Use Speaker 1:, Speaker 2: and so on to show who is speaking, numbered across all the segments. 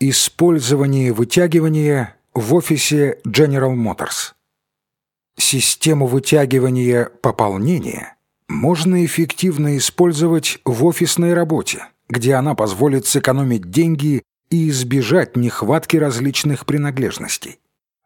Speaker 1: Использование вытягивания в офисе General Motors. Систему вытягивания пополнения можно эффективно использовать в офисной работе, где она позволит сэкономить деньги и избежать нехватки различных принадлежностей.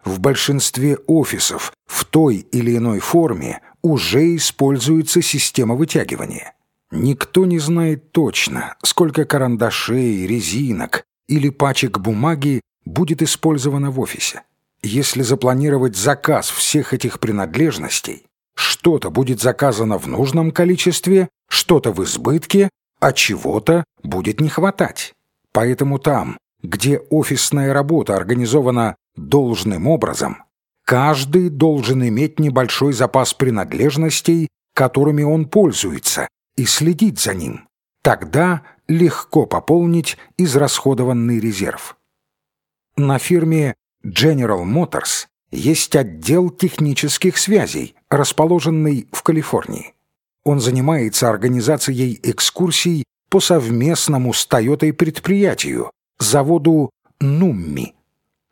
Speaker 1: В большинстве офисов в той или иной форме уже используется система вытягивания. Никто не знает точно, сколько карандашей, резинок, или пачек бумаги будет использовано в офисе. Если запланировать заказ всех этих принадлежностей, что-то будет заказано в нужном количестве, что-то в избытке, а чего-то будет не хватать. Поэтому там, где офисная работа организована должным образом, каждый должен иметь небольшой запас принадлежностей, которыми он пользуется, и следить за ним. Тогда легко пополнить израсходованный резерв. На фирме General Motors есть отдел технических связей, расположенный в Калифорнии. Он занимается организацией экскурсий по совместному с Toyota предприятию, заводу Nummi.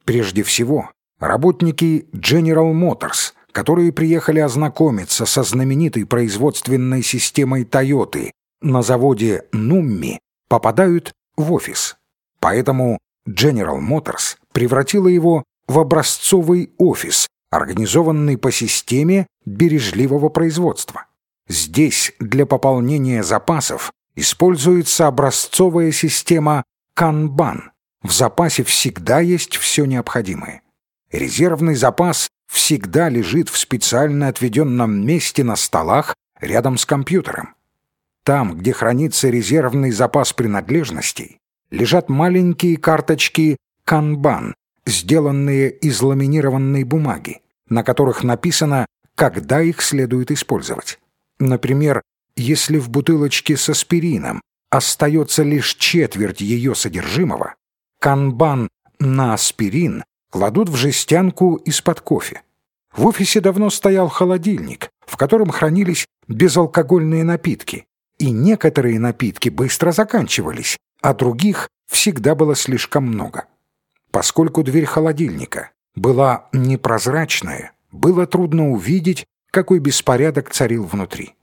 Speaker 1: Прежде всего, работники General Motors, которые приехали ознакомиться со знаменитой производственной системой Toyota на заводе Nummi, попадают в офис. Поэтому General Motors превратила его в образцовый офис, организованный по системе бережливого производства. Здесь для пополнения запасов используется образцовая система Kanban. В запасе всегда есть все необходимое. Резервный запас всегда лежит в специально отведенном месте на столах рядом с компьютером. Там, где хранится резервный запас принадлежностей, лежат маленькие карточки «Канбан», сделанные из ламинированной бумаги, на которых написано, когда их следует использовать. Например, если в бутылочке с аспирином остается лишь четверть ее содержимого, канбан на аспирин кладут в жестянку из-под кофе. В офисе давно стоял холодильник, в котором хранились безалкогольные напитки, и некоторые напитки быстро заканчивались, а других всегда было слишком много. Поскольку дверь холодильника была непрозрачная, было трудно увидеть, какой беспорядок царил внутри.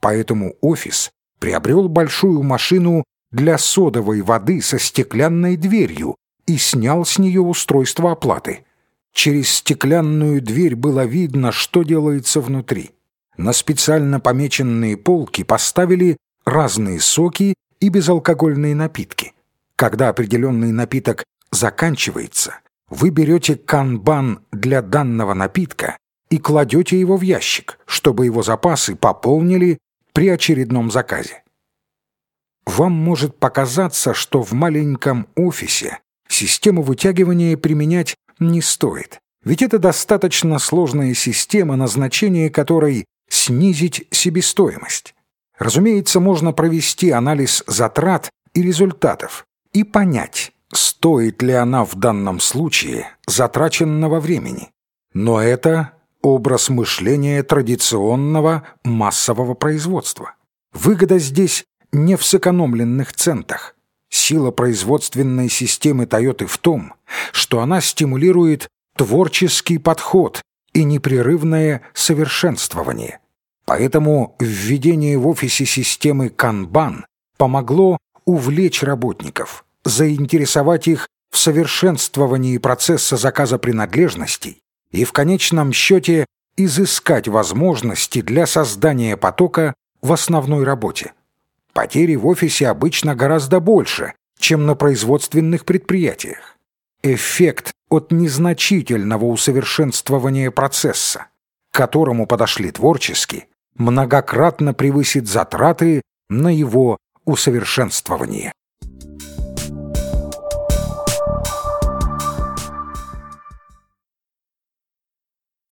Speaker 1: Поэтому офис приобрел большую машину для содовой воды со стеклянной дверью и снял с нее устройство оплаты. Через стеклянную дверь было видно, что делается внутри. На специально помеченные полки поставили разные соки и безалкогольные напитки. Когда определенный напиток заканчивается, вы берете канбан для данного напитка и кладете его в ящик, чтобы его запасы пополнили при очередном заказе. Вам может показаться, что в маленьком офисе систему вытягивания применять не стоит, ведь это достаточно сложная система, назначение которой снизить себестоимость. Разумеется, можно провести анализ затрат и результатов и понять, стоит ли она в данном случае затраченного времени. Но это образ мышления традиционного массового производства. Выгода здесь не в сэкономленных центах. Сила производственной системы Toyota в том, что она стимулирует творческий подход и непрерывное совершенствование. Поэтому введение в офисе системы Kanban помогло увлечь работников, заинтересовать их в совершенствовании процесса заказа принадлежностей и в конечном счете изыскать возможности для создания потока в основной работе. Потери в офисе обычно гораздо больше, чем на производственных предприятиях. Эффект от незначительного усовершенствования процесса, к которому подошли творчески, многократно превысит затраты на его усовершенствование.